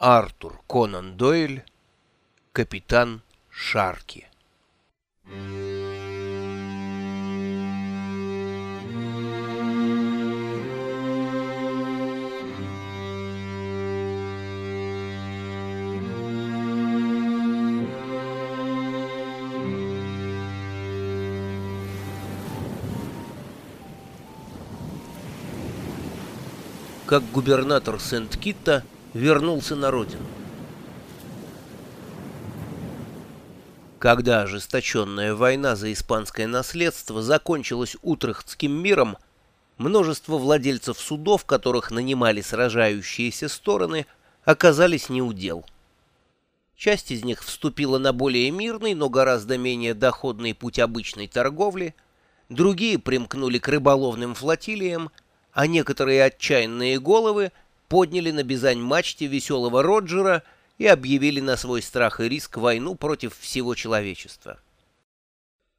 Артур Конан Дойль, капитан Шарки. Как губернатор Сент-Китта вернулся на родину. Когда ожесточенная война за испанское наследство закончилась Утрехтским миром, множество владельцев судов, которых нанимали сражающиеся стороны, оказались неудел. Часть из них вступила на более мирный, но гораздо менее доходный путь обычной торговли, другие примкнули к рыболовным флотилиям, а некоторые отчаянные головы подняли на Бизань-мачте веселого Роджера и объявили на свой страх и риск войну против всего человечества.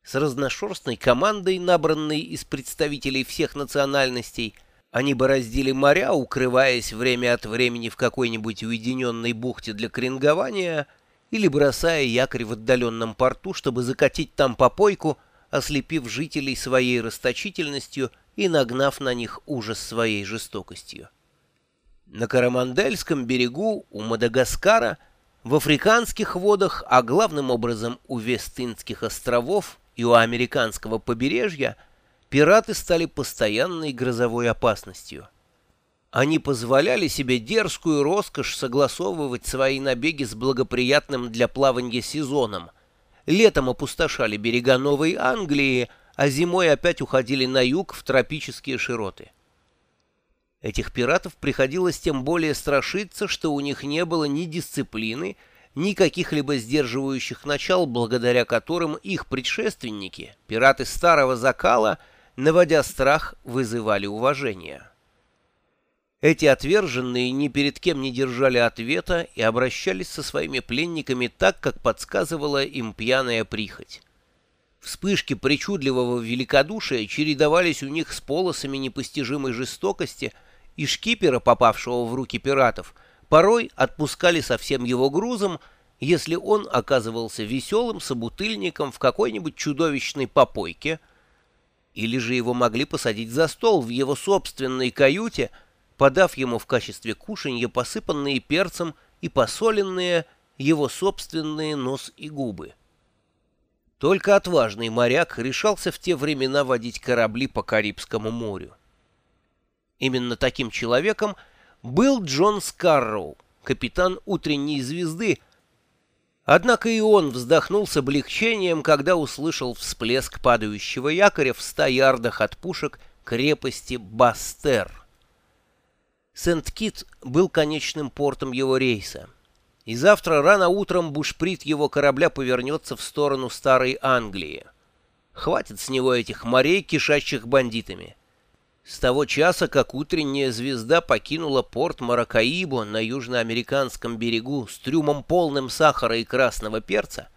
С разношерстной командой, набранной из представителей всех национальностей, они бороздили моря, укрываясь время от времени в какой-нибудь уединенной бухте для крингования или бросая якорь в отдаленном порту, чтобы закатить там попойку, ослепив жителей своей расточительностью и нагнав на них ужас своей жестокостью. На Карамандельском берегу у Мадагаскара, в африканских водах, а главным образом у Вестинских островов и у американского побережья, пираты стали постоянной грозовой опасностью. Они позволяли себе дерзкую роскошь согласовывать свои набеги с благоприятным для плавания сезоном. Летом опустошали берега Новой Англии, а зимой опять уходили на юг в тропические широты. Этих пиратов приходилось тем более страшиться, что у них не было ни дисциплины, ни каких-либо сдерживающих начал, благодаря которым их предшественники, пираты старого закала, наводя страх, вызывали уважение. Эти отверженные ни перед кем не держали ответа и обращались со своими пленниками так, как подсказывала им пьяная прихоть. Вспышки причудливого великодушия чередовались у них с полосами непостижимой жестокости – и шкипера, попавшего в руки пиратов, порой отпускали со всем его грузом, если он оказывался веселым собутыльником в какой-нибудь чудовищной попойке, или же его могли посадить за стол в его собственной каюте, подав ему в качестве кушанья посыпанные перцем и посоленные его собственные нос и губы. Только отважный моряк решался в те времена водить корабли по Карибскому морю. Именно таким человеком был Джон Скарроу, капитан «Утренней звезды», Однако и он вздохнул с облегчением, когда услышал всплеск падающего якоря в ста ярдах от пушек крепости Бастер. Сент-Кит был конечным портом его рейса, и завтра рано утром бушприт его корабля повернется в сторону Старой Англии. Хватит с него этих морей, кишащих бандитами. С того часа, как утренняя звезда покинула порт Маракаибо на южноамериканском берегу с трюмом полным сахара и красного перца,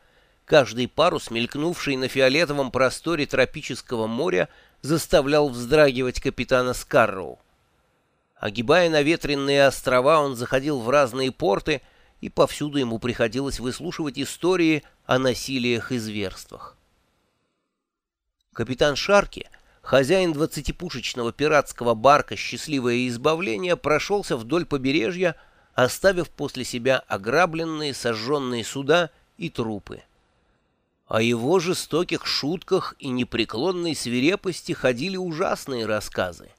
каждый парус, мелькнувший на фиолетовом просторе тропического моря, заставлял вздрагивать капитана Скарроу. Огибая наветренные острова, он заходил в разные порты, и повсюду ему приходилось выслушивать истории о насилиях и зверствах. Капитан Шарки — хозяин двадцатипушечного пиратского барка «Счастливое избавление» прошелся вдоль побережья, оставив после себя ограбленные, сожженные суда и трупы. О его жестоких шутках и непреклонной свирепости ходили ужасные рассказы.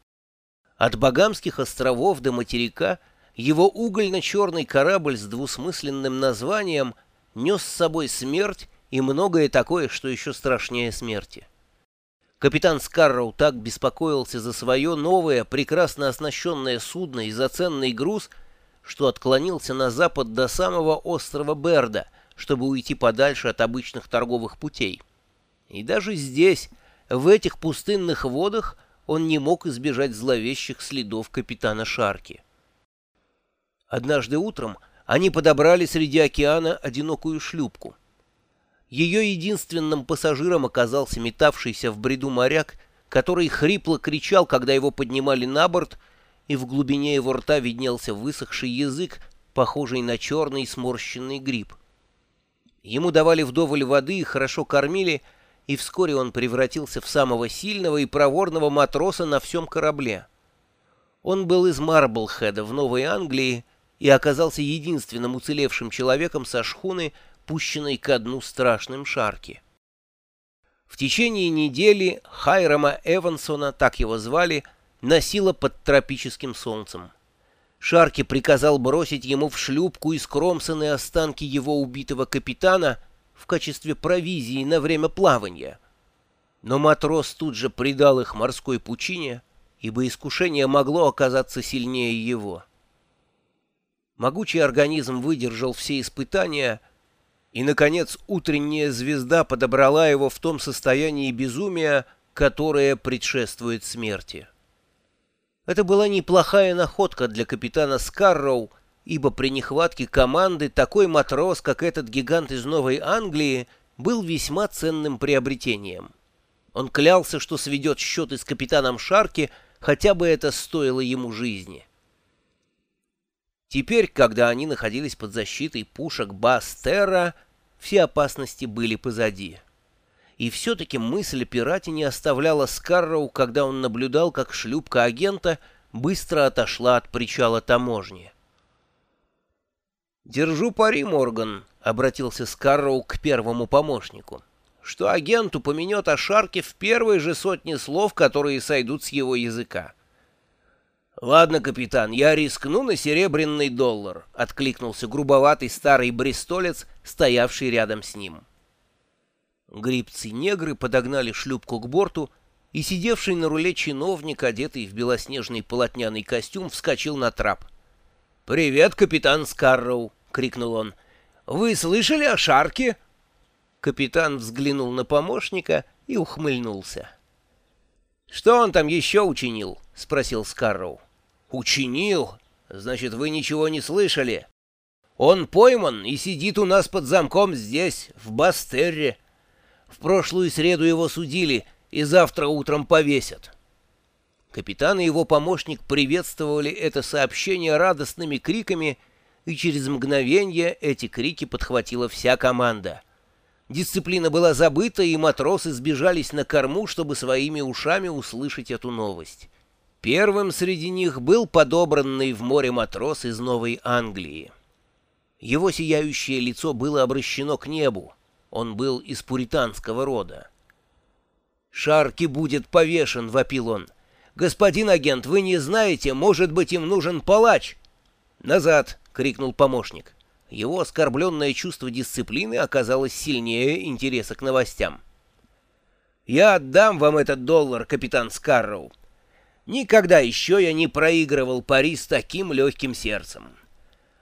От Багамских островов до материка его угольно-черный корабль с двусмысленным названием нес с собой смерть и многое такое, что еще страшнее смерти. Капитан Скарроу так беспокоился за свое новое, прекрасно оснащенное судно и за ценный груз, что отклонился на запад до самого острова Берда, чтобы уйти подальше от обычных торговых путей. И даже здесь, в этих пустынных водах, он не мог избежать зловещих следов капитана Шарки. Однажды утром они подобрали среди океана одинокую шлюпку — ее единственным пассажиром оказался метавшийся в бреду моряк, который хрипло кричал, когда его поднимали на борт, и в глубине его рта виднелся высохший язык, похожий на черный сморщенный гриб. Ему давали вдоволь воды и хорошо кормили, и вскоре он превратился в самого сильного и проворного матроса на всем корабле. Он был из Марблхеда в Новой Англии и оказался единственным уцелевшим человеком со шхуны, пущенной ко дну страшным шарки. В течение недели Хайрама Эвансона, так его звали, носило под тропическим солнцем. Шарки приказал бросить ему в шлюпку искромсанные останки его убитого капитана в качестве провизии на время плавания. Но матрос тут же предал их морской пучине, ибо искушение могло оказаться сильнее его. Могучий организм выдержал все испытания, и, наконец, утренняя звезда подобрала его в том состоянии безумия, которое предшествует смерти. Это была неплохая находка для капитана Скарроу, ибо при нехватке команды такой матрос, как этот гигант из Новой Англии, был весьма ценным приобретением. Он клялся, что сведет счеты с капитаном Шарки, хотя бы это стоило ему жизни. Теперь, когда они находились под защитой пушек Бастерра, все опасности были позади. И все-таки мысль о пирате не оставляла Скарроу, когда он наблюдал, как шлюпка агента быстро отошла от причала таможни. «Держу пари, Морган», — обратился Скарроу к первому помощнику, «что агент упомянет о Шарке в первой же сотне слов, которые сойдут с его языка». «Ладно, капитан, я рискну на серебряный доллар», — откликнулся грубоватый старый брестолец, стоявший рядом с ним. Грибцы-негры подогнали шлюпку к борту, и сидевший на руле чиновник, одетый в белоснежный полотняный костюм, вскочил на трап. «Привет, капитан Скарроу!» — крикнул он. «Вы слышали о Шарке?» Капитан взглянул на помощника и ухмыльнулся. «Что он там еще учинил?» — спросил Скарроу. «Учинил? Значит, вы ничего не слышали?» «Он пойман и сидит у нас под замком здесь, в Бастерре. В прошлую среду его судили и завтра утром повесят. Капитан и его помощник приветствовали это сообщение радостными криками, и через мгновение эти крики подхватила вся команда. Дисциплина была забыта, и матросы сбежались на корму, чтобы своими ушами услышать эту новость. Первым среди них был подобранный в море матрос из Новой Англии. Его сияющее лицо было обращено к небу. Он был из пуританского рода. «Шарки будет повешен», — вопил он. «Господин агент, вы не знаете, может быть, им нужен палач?» «Назад!» — крикнул помощник. Его оскорбленное чувство дисциплины оказалось сильнее интереса к новостям. «Я отдам вам этот доллар, капитан Скарроу. Никогда еще я не проигрывал пари с таким легким сердцем.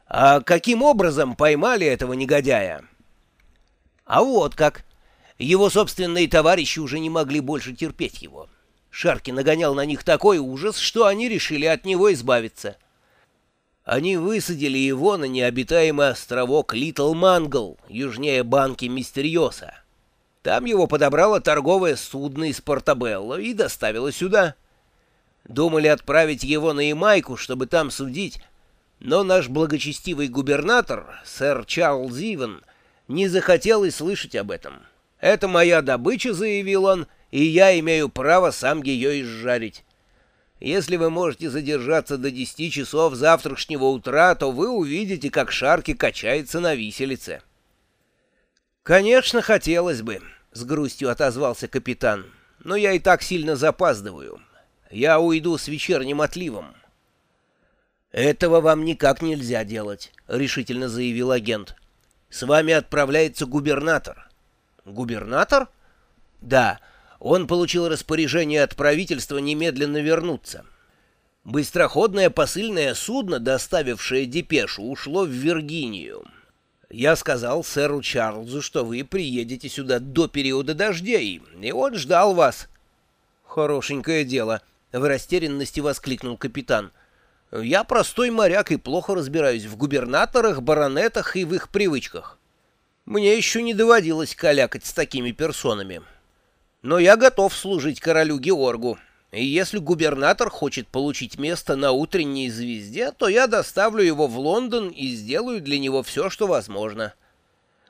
А каким образом поймали этого негодяя?» А вот как. Его собственные товарищи уже не могли больше терпеть его. Шарки нагонял на них такой ужас, что они решили от него избавиться. Они высадили его на необитаемый островок Литл Мангл, южнее банки Мистериоса. Там его подобрало торговое судно из Портабелло и доставило сюда. Думали отправить его на Ямайку, чтобы там судить, но наш благочестивый губернатор, сэр Чарльз Ивен, не захотел и слышать об этом. «Это моя добыча», — заявил он, — «и я имею право сам ее изжарить. Если вы можете задержаться до десяти часов завтрашнего утра, то вы увидите, как Шарки качается на виселице». «Конечно, хотелось бы», — с грустью отозвался капитан, — «но я и так сильно запаздываю. Я уйду с вечерним отливом». «Этого вам никак нельзя делать», — решительно заявил агент. С вами отправляется губернатор. Губернатор? Да, он получил распоряжение от правительства немедленно вернуться. Быстроходное посыльное судно, доставившее депешу, ушло в Виргинию. Я сказал сэру Чарльзу, что вы приедете сюда до периода дождей, и он ждал вас. Хорошенькое дело, — в растерянности воскликнул капитан. Я простой моряк и плохо разбираюсь в губернаторах, баронетах и в их привычках. Мне еще не доводилось калякать с такими персонами. Но я готов служить королю Георгу. И если губернатор хочет получить место на утренней звезде, то я доставлю его в Лондон и сделаю для него все, что возможно.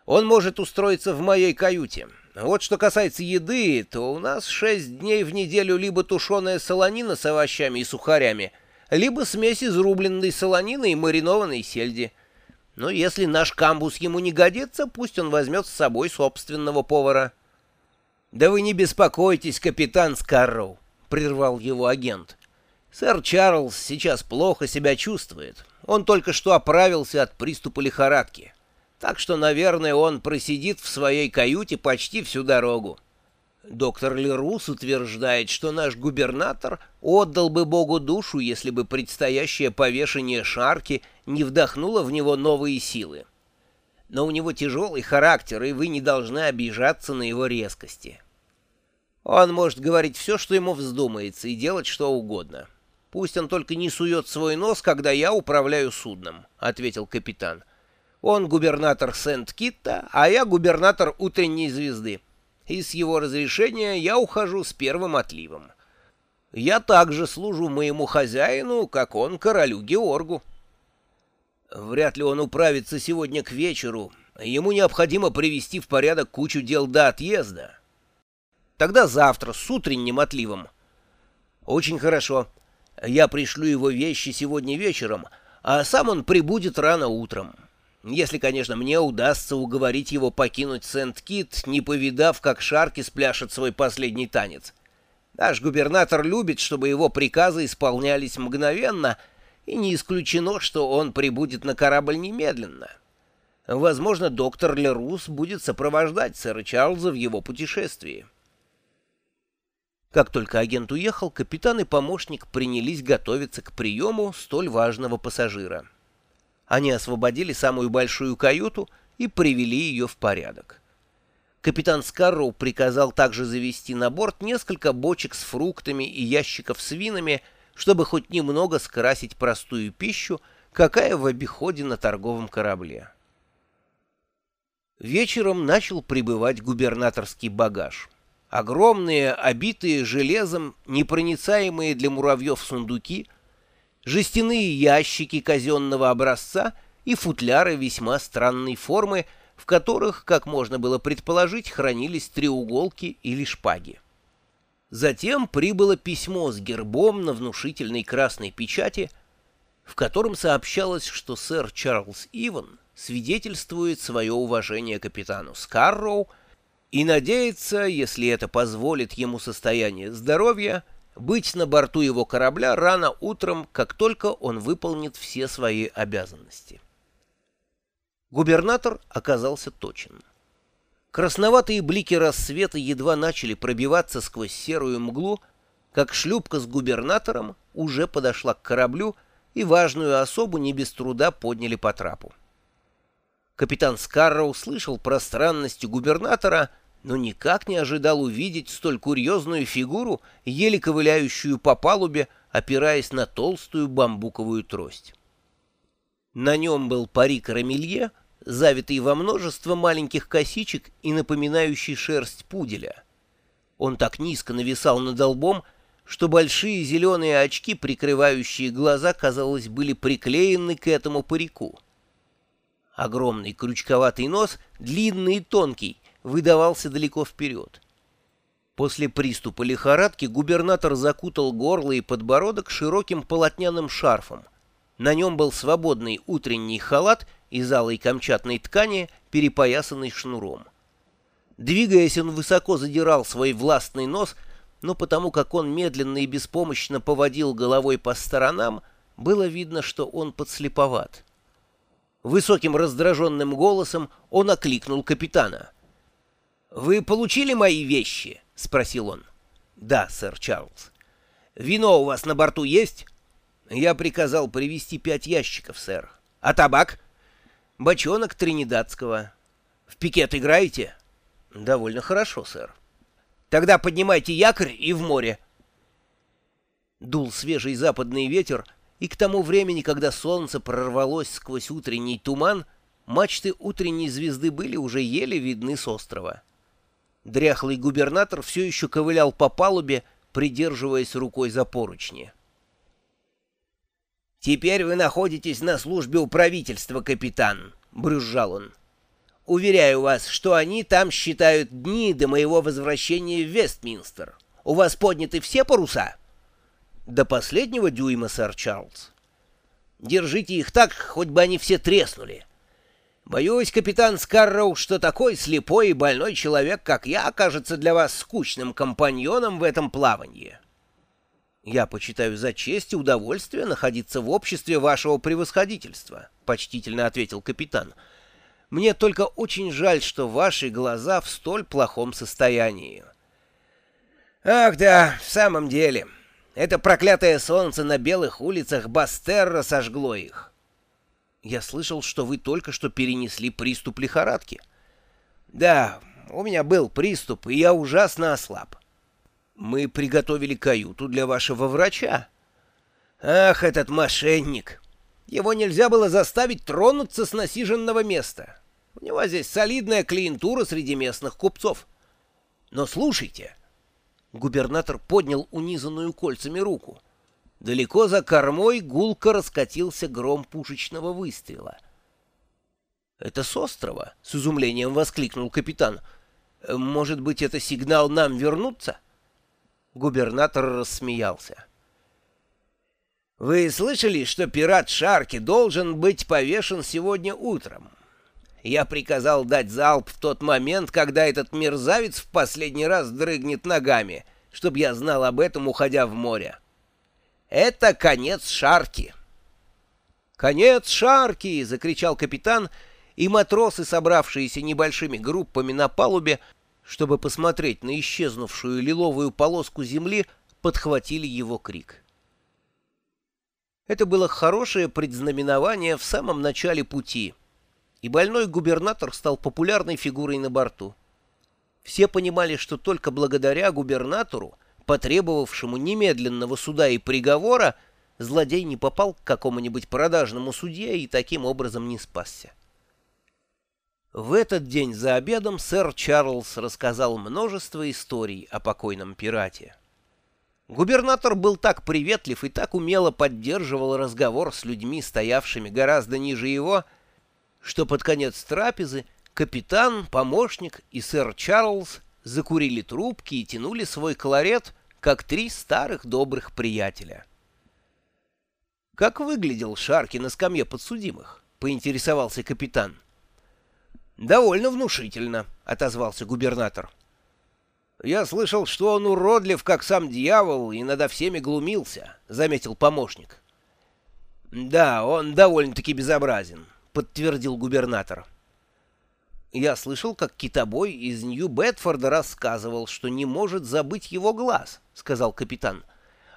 Он может устроиться в моей каюте. Вот что касается еды, то у нас шесть дней в неделю либо тушеная солонина с овощами и сухарями, либо смесь из рубленной солонины и маринованной сельди. Но если наш камбус ему не годится, пусть он возьмет с собой собственного повара. — Да вы не беспокойтесь, капитан Скарроу, — прервал его агент. — Сэр Чарльз сейчас плохо себя чувствует. Он только что оправился от приступа лихорадки. Так что, наверное, он просидит в своей каюте почти всю дорогу. Доктор Лерус утверждает, что наш губернатор отдал бы Богу душу, если бы предстоящее повешение Шарки не вдохнуло в него новые силы. Но у него тяжелый характер, и вы не должны обижаться на его резкости. Он может говорить все, что ему вздумается, и делать что угодно. Пусть он только не сует свой нос, когда я управляю судном, — ответил капитан. Он губернатор Сент-Китта, а я губернатор Утренней Звезды. И с его разрешения я ухожу с первым отливом. Я также служу моему хозяину, как он королю Георгу. Вряд ли он управится сегодня к вечеру. Ему необходимо привести в порядок кучу дел до отъезда. Тогда завтра, с утренним отливом. Очень хорошо. Я пришлю его вещи сегодня вечером, а сам он прибудет рано утром. Если, конечно, мне удастся уговорить его покинуть Сент-Кит, не повидав, как Шарки спляшет свой последний танец. Наш губернатор любит, чтобы его приказы исполнялись мгновенно, и не исключено, что он прибудет на корабль немедленно. Возможно, доктор Лерус будет сопровождать сэра Чарльза в его путешествии. Как только агент уехал, капитан и помощник принялись готовиться к приему столь важного пассажира. Они освободили самую большую каюту и привели ее в порядок. Капитан Скарроу приказал также завести на борт несколько бочек с фруктами и ящиков с винами, чтобы хоть немного скрасить простую пищу, какая в обиходе на торговом корабле. Вечером начал прибывать губернаторский багаж. Огромные, обитые железом, непроницаемые для муравьев сундуки — жестяные ящики казенного образца и футляры весьма странной формы, в которых, как можно было предположить, хранились треуголки или шпаги. Затем прибыло письмо с гербом на внушительной красной печати, в котором сообщалось, что сэр Чарльз Иван свидетельствует свое уважение капитану Скарроу и надеется, если это позволит ему состояние здоровья, быть на борту его корабля рано утром, как только он выполнит все свои обязанности. Губернатор оказался точен. Красноватые блики рассвета едва начали пробиваться сквозь серую мглу, как шлюпка с губернатором уже подошла к кораблю, и важную особу не без труда подняли по трапу. Капитан Скарра услышал про странности губернатора — но никак не ожидал увидеть столь курьезную фигуру, еле ковыляющую по палубе, опираясь на толстую бамбуковую трость. На нем был парик рамелье, завитый во множество маленьких косичек и напоминающий шерсть пуделя. Он так низко нависал над лбом, что большие зеленые очки, прикрывающие глаза, казалось, были приклеены к этому парику. Огромный крючковатый нос, длинный и тонкий, выдавался далеко вперед. После приступа лихорадки губернатор закутал горло и подбородок широким полотняным шарфом. На нем был свободный утренний халат из алой камчатной ткани, перепоясанный шнуром. Двигаясь, он высоко задирал свой властный нос, но потому как он медленно и беспомощно поводил головой по сторонам, было видно, что он подслеповат. Высоким раздраженным голосом он окликнул капитана — «Вы получили мои вещи?» — спросил он. «Да, сэр Чарльз». «Вино у вас на борту есть?» «Я приказал привезти пять ящиков, сэр». «А табак?» «Бочонок тринидадского». «В пикет играете?» «Довольно хорошо, сэр». «Тогда поднимайте якорь и в море». Дул свежий западный ветер, и к тому времени, когда солнце прорвалось сквозь утренний туман, мачты утренней звезды были уже еле видны с острова. Дряхлый губернатор все еще ковылял по палубе, придерживаясь рукой за поручни. «Теперь вы находитесь на службе у правительства, капитан», — брюзжал он. «Уверяю вас, что они там считают дни до моего возвращения в Вестминстер. У вас подняты все паруса?» «До последнего дюйма, сэр Чарльз». «Держите их так, хоть бы они все треснули». Боюсь, капитан Скарроу, что такой слепой и больной человек, как я, окажется для вас скучным компаньоном в этом плавании. Я почитаю за честь и удовольствие находиться в обществе вашего превосходительства, — почтительно ответил капитан. Мне только очень жаль, что ваши глаза в столь плохом состоянии. Ах да, в самом деле, это проклятое солнце на белых улицах Бастерра сожгло их. Я слышал, что вы только что перенесли приступ лихорадки. Да, у меня был приступ, и я ужасно ослаб. Мы приготовили каюту для вашего врача. Ах, этот мошенник! Его нельзя было заставить тронуться с насиженного места. У него здесь солидная клиентура среди местных купцов. Но слушайте. Губернатор поднял унизанную кольцами руку. Далеко за кормой гулко раскатился гром пушечного выстрела. «Это с острова?» — с изумлением воскликнул капитан. «Может быть, это сигнал нам вернуться?» Губернатор рассмеялся. «Вы слышали, что пират Шарки должен быть повешен сегодня утром? Я приказал дать залп в тот момент, когда этот мерзавец в последний раз дрыгнет ногами, чтобы я знал об этом, уходя в море. Это конец Шарки. «Конец Шарки!» — закричал капитан, и матросы, собравшиеся небольшими группами на палубе, чтобы посмотреть на исчезнувшую лиловую полоску земли, подхватили его крик. Это было хорошее предзнаменование в самом начале пути, и больной губернатор стал популярной фигурой на борту. Все понимали, что только благодаря губернатору потребовавшему немедленного суда и приговора, злодей не попал к какому-нибудь продажному судье и таким образом не спасся. В этот день за обедом сэр Чарльз рассказал множество историй о покойном пирате. Губернатор был так приветлив и так умело поддерживал разговор с людьми, стоявшими гораздо ниже его, что под конец трапезы капитан, помощник и сэр Чарльз закурили трубки и тянули свой колорет, как три старых добрых приятеля. «Как выглядел Шарки на скамье подсудимых?» — поинтересовался капитан. «Довольно внушительно», — отозвался губернатор. «Я слышал, что он уродлив, как сам дьявол, и надо всеми глумился», — заметил помощник. «Да, он довольно-таки безобразен», — подтвердил губернатор. Я слышал, как китобой из Нью-Бетфорда рассказывал, что не может забыть его глаз, — сказал капитан.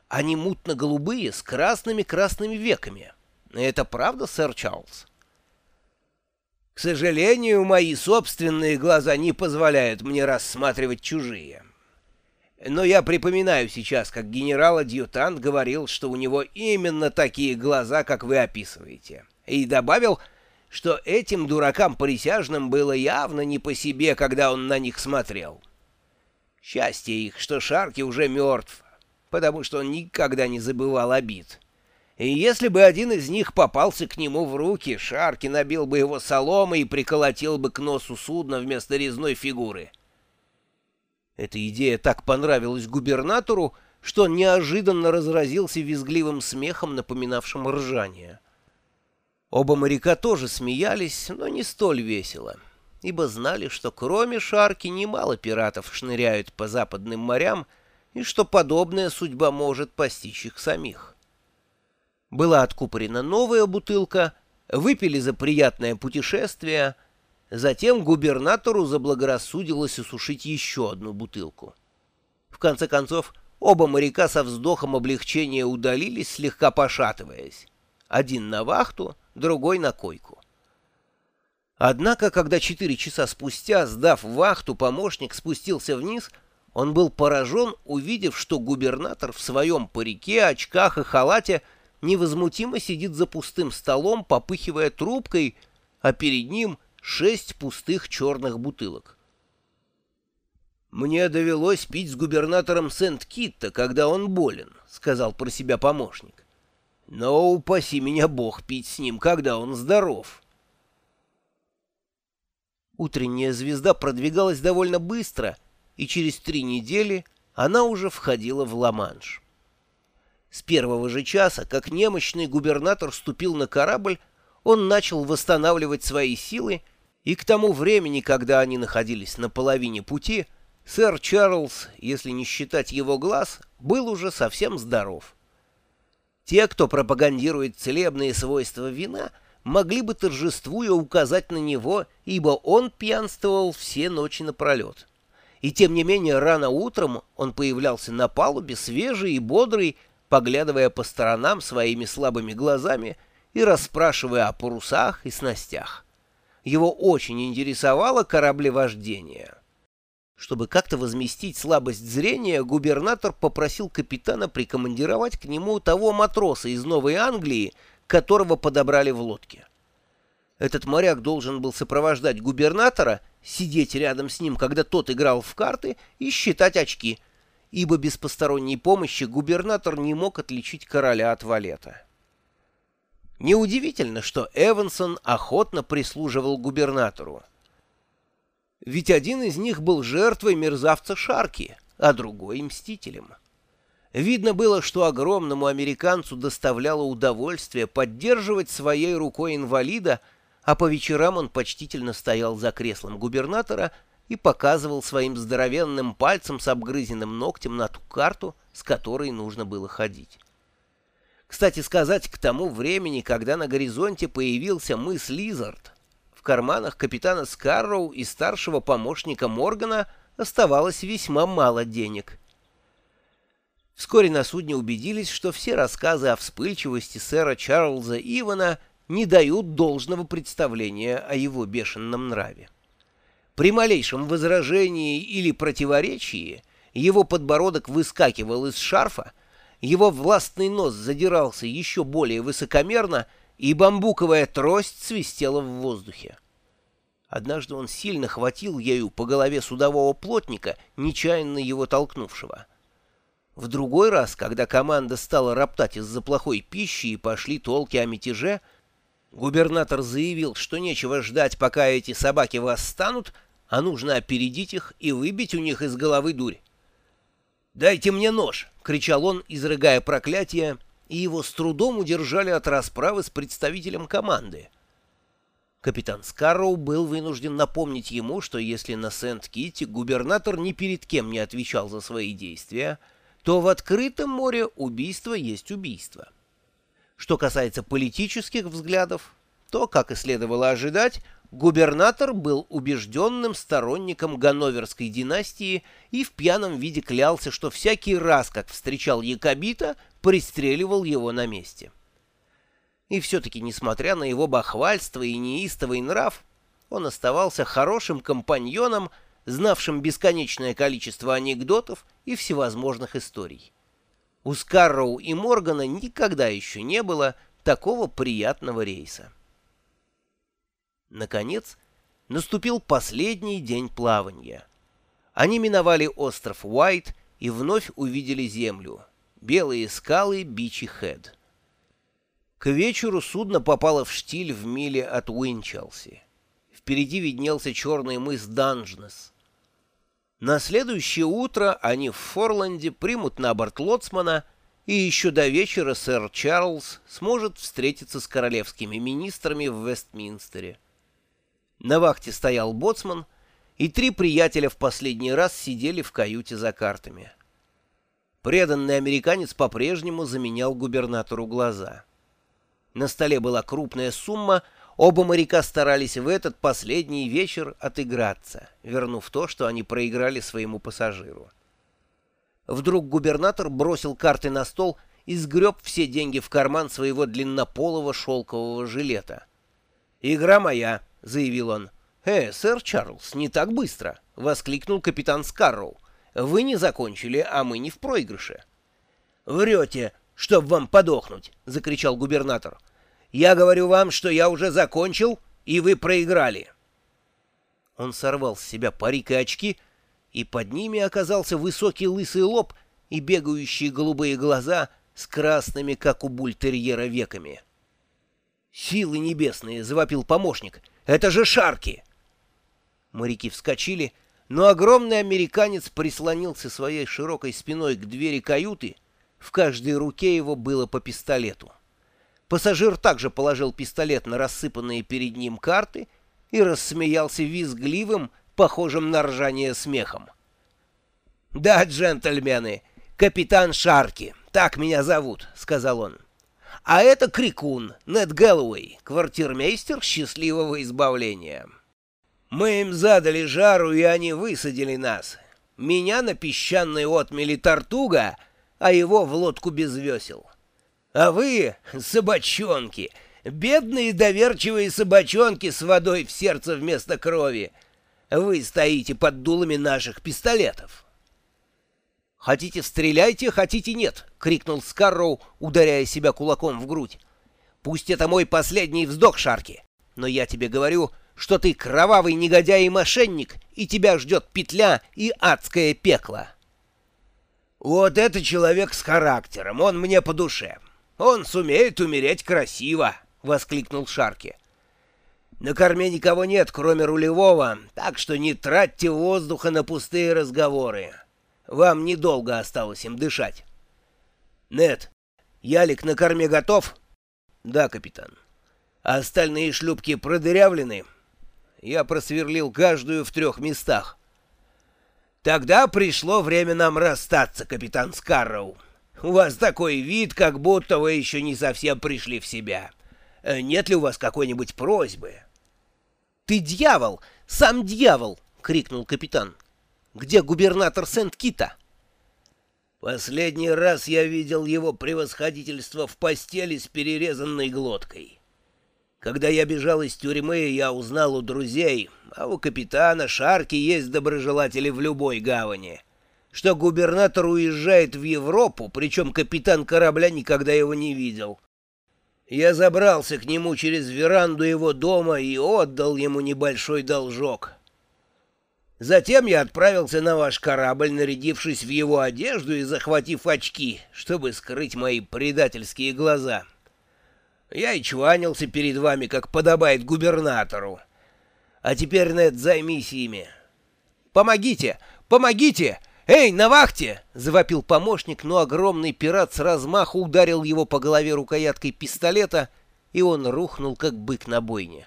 Они мутно-голубые, с красными-красными веками. Это правда, сэр Чарльз? К сожалению, мои собственные глаза не позволяют мне рассматривать чужие. Но я припоминаю сейчас, как генерал-адъютант говорил, что у него именно такие глаза, как вы описываете. И добавил, что этим дуракам-присяжным было явно не по себе, когда он на них смотрел. Счастье их, что Шарки уже мертв, потому что он никогда не забывал обид. И если бы один из них попался к нему в руки, Шарки набил бы его соломой и приколотил бы к носу судна вместо резной фигуры. Эта идея так понравилась губернатору, что неожиданно разразился визгливым смехом, напоминавшим ржание. Оба моряка тоже смеялись, но не столь весело, ибо знали, что кроме Шарки немало пиратов шныряют по западным морям, и что подобная судьба может постичь их самих. Была откупорена новая бутылка, выпили за приятное путешествие, затем губернатору заблагорассудилось осушить еще одну бутылку. В конце концов, оба моряка со вздохом облегчения удалились, слегка пошатываясь. Один на вахту — другой на койку. Однако, когда четыре часа спустя, сдав вахту, помощник спустился вниз, он был поражен, увидев, что губернатор в своем парике, очках и халате невозмутимо сидит за пустым столом, попыхивая трубкой, а перед ним шесть пустых черных бутылок. «Мне довелось пить с губернатором Сент-Китта, когда он болен», — сказал про себя помощник. «Но упаси меня Бог пить с ним, когда он здоров». Утренняя звезда продвигалась довольно быстро, и через три недели она уже входила в Ла-Манш. С первого же часа, как немощный губернатор ступил на корабль, он начал восстанавливать свои силы, и к тому времени, когда они находились на половине пути, сэр Чарльз, если не считать его глаз, был уже совсем здоров. Те, кто пропагандирует целебные свойства вина, могли бы торжествуя указать на него, ибо он пьянствовал все ночи напролет. И тем не менее рано утром он появлялся на палубе, свежий и бодрый, поглядывая по сторонам своими слабыми глазами и расспрашивая о парусах и снастях. Его очень интересовало кораблевождение. Чтобы как-то возместить слабость зрения, губернатор попросил капитана прикомандировать к нему того матроса из Новой Англии, которого подобрали в лодке. Этот моряк должен был сопровождать губернатора, сидеть рядом с ним, когда тот играл в карты, и считать очки, ибо без посторонней помощи губернатор не мог отличить короля от валета. Неудивительно, что Эвансон охотно прислуживал губернатору. Ведь один из них был жертвой мерзавца Шарки, а другой — мстителем. Видно было, что огромному американцу доставляло удовольствие поддерживать своей рукой инвалида, а по вечерам он почтительно стоял за креслом губернатора и показывал своим здоровенным пальцем с обгрызенным ногтем на ту карту, с которой нужно было ходить. Кстати сказать, к тому времени, когда на горизонте появился мыс Лизард, карманах капитана Скарроу и старшего помощника Моргана оставалось весьма мало денег. Вскоре на судне убедились, что все рассказы о вспыльчивости сэра Чарльза Ивана не дают должного представления о его бешеном нраве. При малейшем возражении или противоречии его подбородок выскакивал из шарфа, его властный нос задирался еще более высокомерно, и бамбуковая трость свистела в воздухе. Однажды он сильно хватил ею по голове судового плотника, нечаянно его толкнувшего. В другой раз, когда команда стала роптать из-за плохой пищи и пошли толки о мятеже, губернатор заявил, что нечего ждать, пока эти собаки восстанут, а нужно опередить их и выбить у них из головы дурь. «Дайте мне нож!» — кричал он, изрыгая проклятие, и его с трудом удержали от расправы с представителем команды. Капитан Скарроу был вынужден напомнить ему, что если на Сент-Китте губернатор ни перед кем не отвечал за свои действия, то в открытом море убийство есть убийство. Что касается политических взглядов, то, как и следовало ожидать, Губернатор был убежденным сторонником Ганноверской династии и в пьяном виде клялся, что всякий раз, как встречал якобита, пристреливал его на месте. И все-таки, несмотря на его бахвальство и неистовый нрав, он оставался хорошим компаньоном, знавшим бесконечное количество анекдотов и всевозможных историй. У Скарроу и Моргана никогда еще не было такого приятного рейса. Наконец, наступил последний день плавания. Они миновали остров Уайт и вновь увидели землю. Белые скалы Бичи-Хед. К вечеру судно попало в штиль в миле от Уинчелси. Впереди виднелся черный мыс Данжнес. На следующее утро они в Форланде примут на борт лоцмана, и еще до вечера сэр Чарльз сможет встретиться с королевскими министрами в Вестминстере. На вахте стоял боцман, и три приятеля в последний раз сидели в каюте за картами. Преданный американец по-прежнему заменял губернатору глаза. На столе была крупная сумма, оба моряка старались в этот последний вечер отыграться, вернув то, что они проиграли своему пассажиру. Вдруг губернатор бросил карты на стол и сгреб все деньги в карман своего длиннополого шелкового жилета. «Игра моя!» — заявил он. «Э, сэр Чарльз, не так быстро!» — воскликнул капитан Скарроу. «Вы не закончили, а мы не в проигрыше». «Врете, чтоб вам подохнуть!» — закричал губернатор. «Я говорю вам, что я уже закончил, и вы проиграли!» Он сорвал с себя парик и очки и под ними оказался высокий лысый лоб и бегающие голубые глаза с красными, как у бультерьера, веками. «Силы небесные!» — завопил помощник. «Это же шарки!» Моряки вскочили, но огромный американец прислонился своей широкой спиной к двери каюты. В каждой руке его было по пистолету. Пассажир также положил пистолет на рассыпанные перед ним карты и рассмеялся визгливым, похожим на ржание смехом. «Да, джентльмены, капитан Шарки, так меня зовут», — сказал он. «А это Крикун, Нед Гэллоуэй, квартирмейстер счастливого избавления. Мы им задали жару, и они высадили нас. Меня на песчаной отмели Тартуга, а его в лодку без весел. А вы, собачонки, бедные доверчивые собачонки с водой в сердце вместо крови, вы стоите под дулами наших пистолетов. «Хотите, стреляйте, хотите, нет!» — крикнул Скарроу, ударяя себя кулаком в грудь. «Пусть это мой последний вздох, Шарки, но я тебе говорю, что ты кровавый негодяй и мошенник, и тебя ждет петля и адское пекло». «Вот это человек с характером, он мне по душе. Он сумеет умереть красиво!» — воскликнул Шарки. «На корме никого нет, кроме рулевого, так что не тратьте воздуха на пустые разговоры. Вам недолго осталось им дышать». «Нет, ялик на корме готов?» «Да, капитан». «А остальные шлюпки продырявлены?» «Я просверлил каждую в трех местах». «Тогда пришло время нам расстаться, капитан Скарроу». У вас такой вид, как будто вы еще не совсем пришли в себя. Э, нет ли у вас какой-нибудь просьбы?» «Ты дьявол! Сам дьявол!» — крикнул капитан. «Где губернатор Сент-Кита?» «Последний раз я видел его превосходительство в постели с перерезанной глоткой. Когда я бежал из тюрьмы, я узнал у друзей, а у капитана Шарки есть доброжелатели в любой гавани» что губернатор уезжает в Европу, причем капитан корабля никогда его не видел. Я забрался к нему через веранду его дома и отдал ему небольшой должок. Затем я отправился на ваш корабль, нарядившись в его одежду и захватив очки, чтобы скрыть мои предательские глаза. Я и чванился перед вами, как подобает губернатору. А теперь, Нед, займись ими. «Помогите! Помогите!» «Эй, на вахте!» — завопил помощник, но огромный пират с размаху ударил его по голове рукояткой пистолета, и он рухнул, как бык на бойне.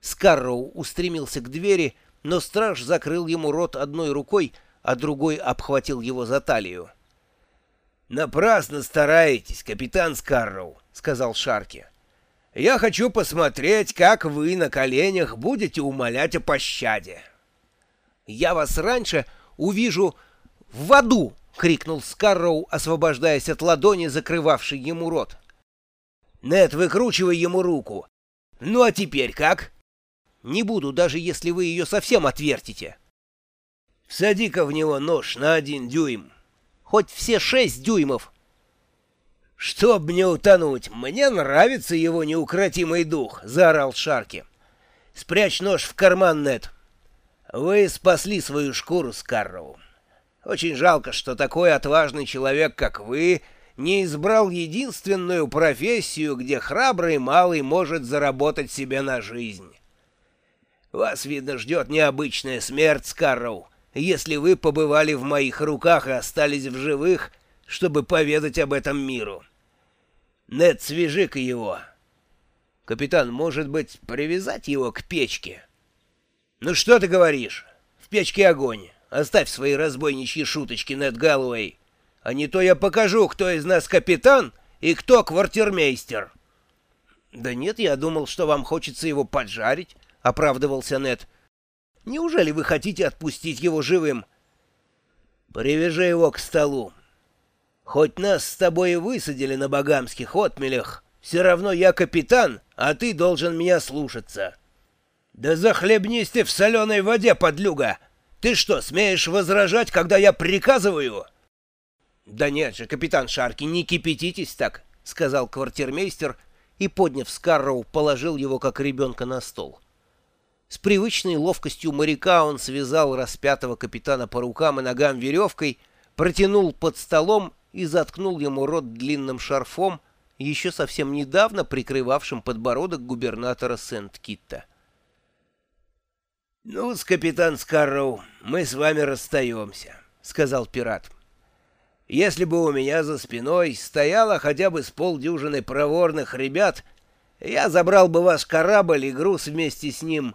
Скарроу устремился к двери, но страж закрыл ему рот одной рукой, а другой обхватил его за талию. «Напрасно стараетесь, капитан Скарроу», — сказал Шарки. «Я хочу посмотреть, как вы на коленях будете умолять о пощаде». «Я вас раньше увижу в аду!» — крикнул Скарроу, освобождаясь от ладони, закрывавшей ему рот. «Нет, выкручивай ему руку. Ну а теперь как?» «Не буду, даже если вы ее совсем отвертите». «Всади-ка в него нож на один дюйм». «Хоть все шесть дюймов». «Чтоб мне утонуть, мне нравится его неукротимый дух», — заорал Шарки. «Спрячь нож в карман, Нет. Вы спасли свою шкуру, Скарроу. Очень жалко, что такой отважный человек, как вы, не избрал единственную профессию, где храбрый малый может заработать себе на жизнь. Вас, видно, ждет необычная смерть, Скарроу, если вы побывали в моих руках и остались в живых, чтобы поведать об этом миру. Нед, свяжи-ка его. Капитан, может быть, привязать его к печке? Ну что ты говоришь? В печке огонь. Оставь свои разбойничьи шуточки, Нед Галлоуэй. А не то я покажу, кто из нас капитан и кто квартирмейстер. — Да нет, я думал, что вам хочется его поджарить, — оправдывался Нед. — Неужели вы хотите отпустить его живым? — Привяжи его к столу. Хоть нас с тобой и высадили на багамских отмелях, все равно я капитан, а ты должен меня слушаться. — Да захлебнись ты в соленой воде, подлюга! — ты что, смеешь возражать, когда я приказываю?» «Да нет же, капитан Шарки, не кипятитесь так», — сказал квартирмейстер и, подняв Скарроу, положил его как ребенка на стол. С привычной ловкостью моряка он связал распятого капитана по рукам и ногам веревкой, протянул под столом и заткнул ему рот длинным шарфом, еще совсем недавно прикрывавшим подбородок губернатора Сент-Китта. «Ну-с, капитан Скарроу, мы с вами расстаемся», — сказал пират. «Если бы у меня за спиной стояло хотя бы с полдюжины проворных ребят, я забрал бы ваш корабль и груз вместе с ним,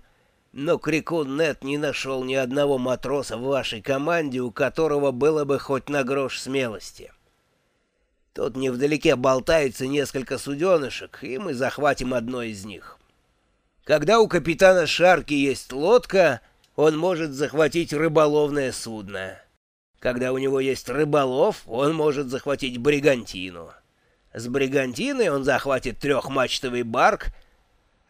но Крикун Нет не нашел ни одного матроса в вашей команде, у которого было бы хоть на грош смелости. Тут невдалеке болтается несколько суденышек, и мы захватим одно из них». Когда у капитана Шарки есть лодка, он может захватить рыболовное судно. Когда у него есть рыболов, он может захватить бригантину. С бригантиной он захватит трехмачтовый барк,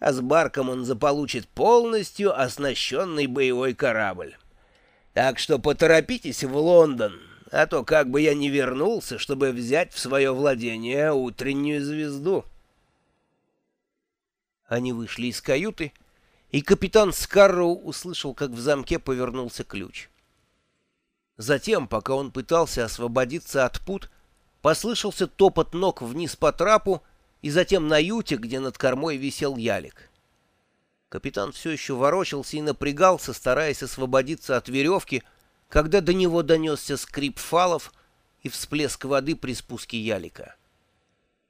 а с барком он заполучит полностью оснащенный боевой корабль. Так что поторопитесь в Лондон, а то как бы я не вернулся, чтобы взять в свое владение утреннюю звезду». Они вышли из каюты, и капитан Скарроу услышал, как в замке повернулся ключ. Затем, пока он пытался освободиться от пут, послышался топот ног вниз по трапу, и затем на юте, где над кормой висел ялик. Капитан все еще ворочался и напрягался, стараясь освободиться от веревки, когда до него донесся скрип фалов и всплеск воды при спуске ялика.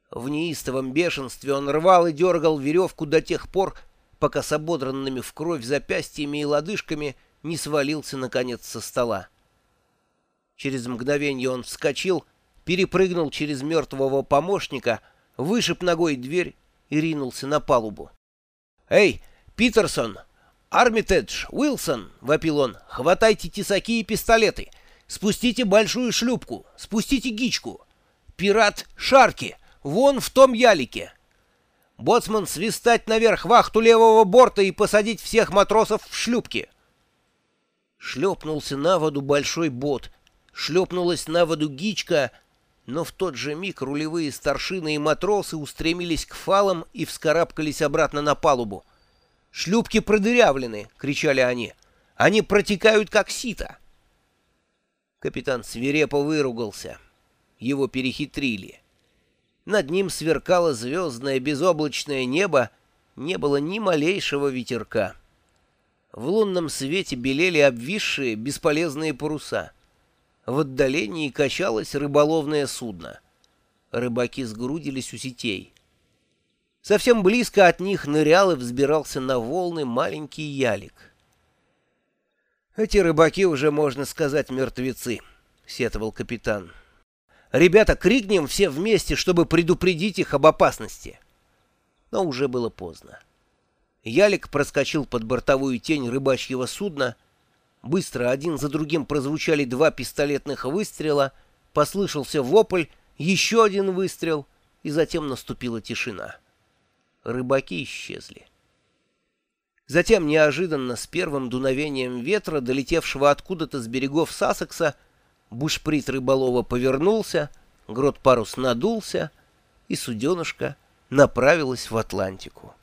В неистовом бешенстве он рвал и дергал веревку до тех пор, пока с ободранными в кровь запястьями и лодыжками не свалился, наконец, со стола. Через мгновение он вскочил, перепрыгнул через мертвого помощника, вышиб ногой дверь и ринулся на палубу. «Эй, Питерсон! Армитедж! Уилсон!» — вопил он. «Хватайте тесаки и пистолеты! Спустите большую шлюпку! Спустите гичку! Пират Шарки!» Вон в том ялике. Боцман свистать наверх вахту левого борта и посадить всех матросов в шлюпки. Шлепнулся на воду большой бот, шлепнулась на воду гичка, но в тот же миг рулевые старшины и матросы устремились к фалам и вскарабкались обратно на палубу. «Шлюпки продырявлены!» — кричали они. «Они протекают, как сито!» Капитан свирепо выругался. Его перехитрили. Над ним сверкало звездное безоблачное небо, не было ни малейшего ветерка. В лунном свете белели обвисшие бесполезные паруса. В отдалении качалось рыболовное судно. Рыбаки сгрудились у сетей. Совсем близко от них нырял и взбирался на волны маленький ялик. «Эти рыбаки уже, можно сказать, мертвецы», — сетовал капитан. Ребята, крикнем все вместе, чтобы предупредить их об опасности. Но уже было поздно. Ялик проскочил под бортовую тень рыбачьего судна. Быстро один за другим прозвучали два пистолетных выстрела, послышался вопль, еще один выстрел, и затем наступила тишина. Рыбаки исчезли. Затем неожиданно, с первым дуновением ветра, долетевшего откуда-то с берегов Сассекса, Бушприт рыболова повернулся, грот парус надулся, и суденышко направилось в Атлантику.